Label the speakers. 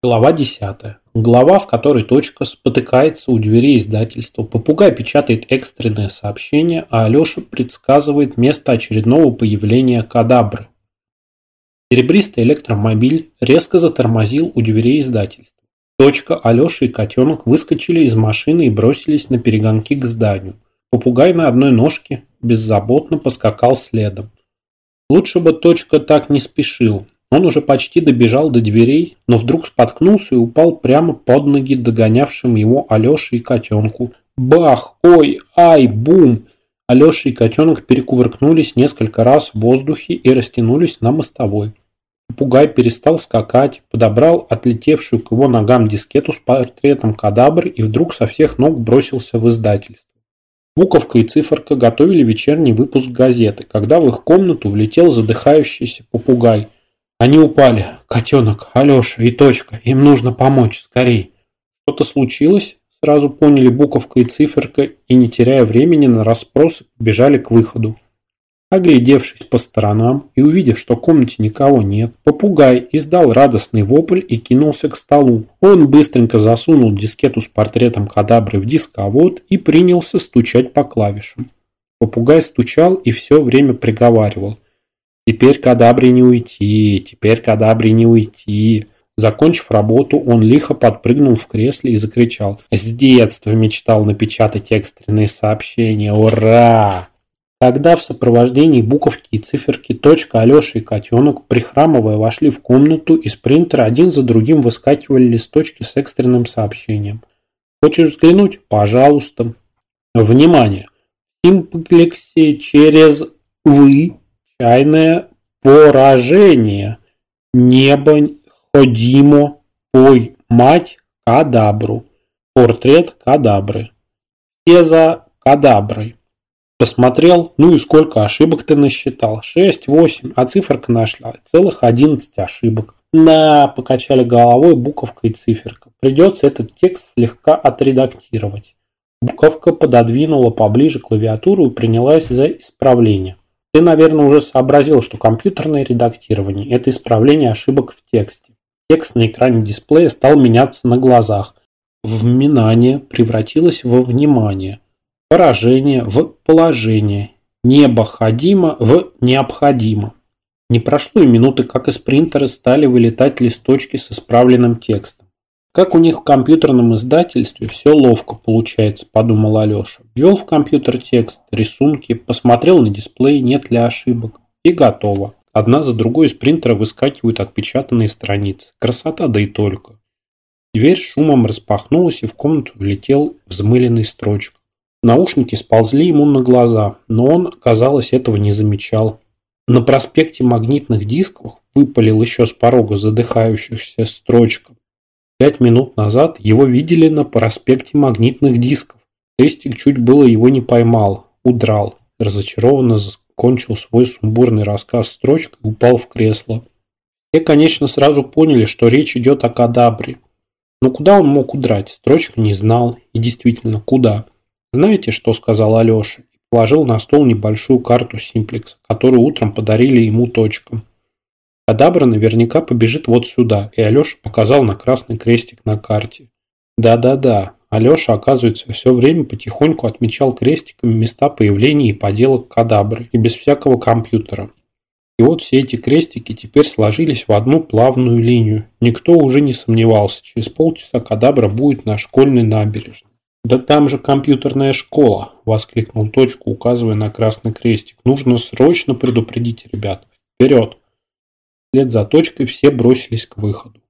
Speaker 1: Глава 10. Глава, в которой точка спотыкается у дверей издательства. Попугай печатает экстренное сообщение, а Алеша предсказывает место очередного появления кадабры. Серебристый электромобиль резко затормозил у дверей издательства. Точка, Алеша и котенок выскочили из машины и бросились на перегонки к зданию. Попугай на одной ножке беззаботно поскакал следом. Лучше бы точка так не спешил, он уже почти добежал до дверей, но вдруг споткнулся и упал прямо под ноги догонявшим его Алёше и котенку. Бах! Ой! Ай! Бум! Алёша и котенок перекувыркнулись несколько раз в воздухе и растянулись на мостовой. Попугай перестал скакать, подобрал отлетевшую к его ногам дискету с портретом кадабры и вдруг со всех ног бросился в издательство. Буковка и циферка готовили вечерний выпуск газеты, когда в их комнату влетел задыхающийся попугай – они упали. Котенок, Алеша и точка. Им нужно помочь. Скорей. Что-то случилось? Сразу поняли буковка и циферка и, не теряя времени на расспросы, побежали к выходу. Оглядевшись по сторонам и увидев, что в комнате никого нет, попугай издал радостный вопль и кинулся к столу. Он быстренько засунул дискету с портретом кадабры в дисковод и принялся стучать по клавишам. Попугай стучал и все время приговаривал – Теперь кадабре не уйти, теперь кадабре не уйти. Закончив работу, он лихо подпрыгнул в кресле и закричал. С детства мечтал напечатать экстренные сообщения. Ура! Когда в сопровождении буковки и циферки точка, Алеша и котенок, прихрамывая, вошли в комнату, из принтера один за другим выскакивали листочки с экстренным сообщением. Хочешь взглянуть? Пожалуйста. Внимание! Симплексе через «вы» чайное поражение. Необходимо поймать кадабру. Портрет кадабры. Все за кадаброй. Посмотрел, ну и сколько ошибок ты насчитал? Шесть, восемь, а циферка нашла. Целых одиннадцать ошибок. На, покачали головой буковка и циферка. Придется этот текст слегка отредактировать. Буковка пододвинула поближе клавиатуру и принялась за исправление. Ты, наверное, уже сообразил, что компьютерное редактирование – это исправление ошибок в тексте. Текст на экране дисплея стал меняться на глазах. Вминание превратилось во внимание. Поражение в положение. Необходимо в необходимо. Не прошло и минуты, как из принтера стали вылетать листочки с исправленным текстом. Как у них в компьютерном издательстве все ловко получается, подумал Алеша. Ввел в компьютер текст, рисунки, посмотрел на дисплей, нет ли ошибок. И готово. Одна за другой из принтера выскакивают отпечатанные страницы. Красота, да и только. Дверь шумом распахнулась, и в комнату влетел взмыленный строчка. Наушники сползли ему на глаза, но он, казалось, этого не замечал. На проспекте магнитных дисков выпалил еще с порога задыхающихся строчка. Пять минут назад его видели на проспекте магнитных дисков. Тестик чуть было его не поймал, удрал. Разочарованно закончил свой сумбурный рассказ строчкой и упал в кресло. Все, конечно, сразу поняли, что речь идет о кадабре. Но куда он мог удрать? Строчка не знал. И действительно, куда? Знаете, что сказал Алеша? Положил на стол небольшую карту симплекса, которую утром подарили ему точкам. Кадабра наверняка побежит вот сюда, и Алеша показал на красный крестик на карте. Да-да-да, Алеша, оказывается, все время потихоньку отмечал крестиками места появления и поделок кадабры, и без всякого компьютера. И вот все эти крестики теперь сложились в одну плавную линию. Никто уже не сомневался, через полчаса кадабра будет на школьной набережной. «Да там же компьютерная школа!» – воскликнул точку, указывая на красный крестик. «Нужно срочно предупредить ребят. Вперед!» Вслед за точкой все бросились к выходу.